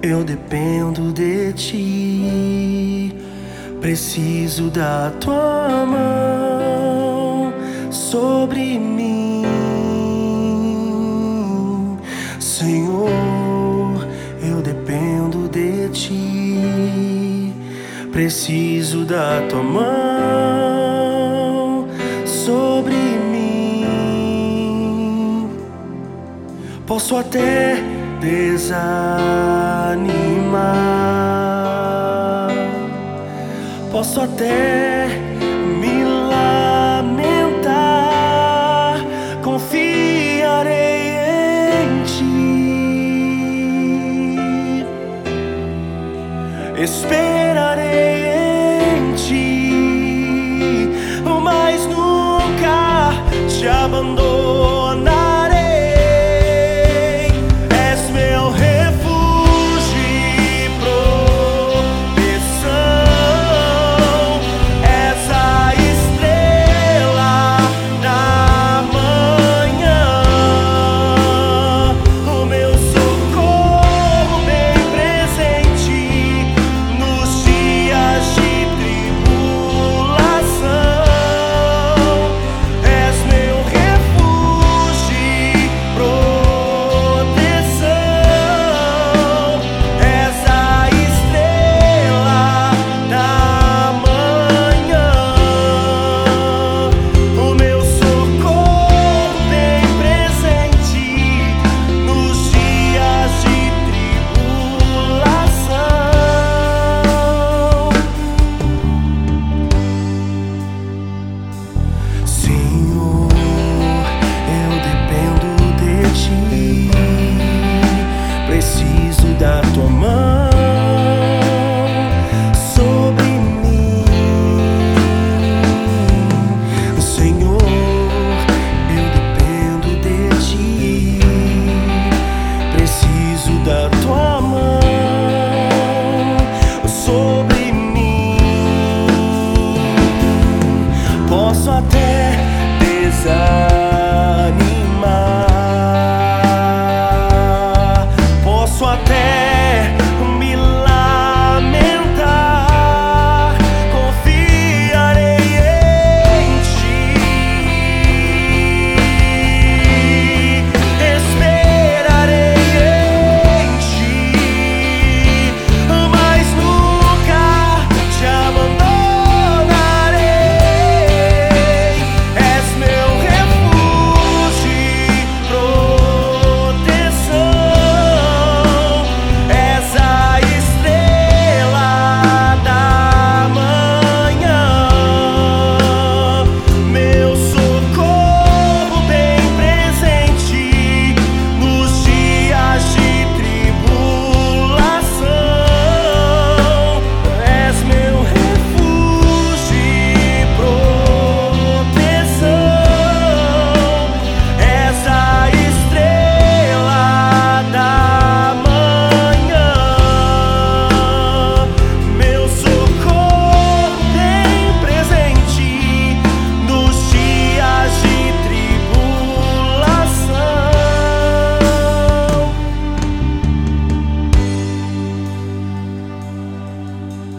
Eu dependo de ti, preciso da tua mão sobre mim, Senhor. Eu dependo de ti, preciso da tua mão sobre mim. Posso até desanimar. Posso até me lamentar, confiarei em ti, esperarei em ti, mas nunca te abandono.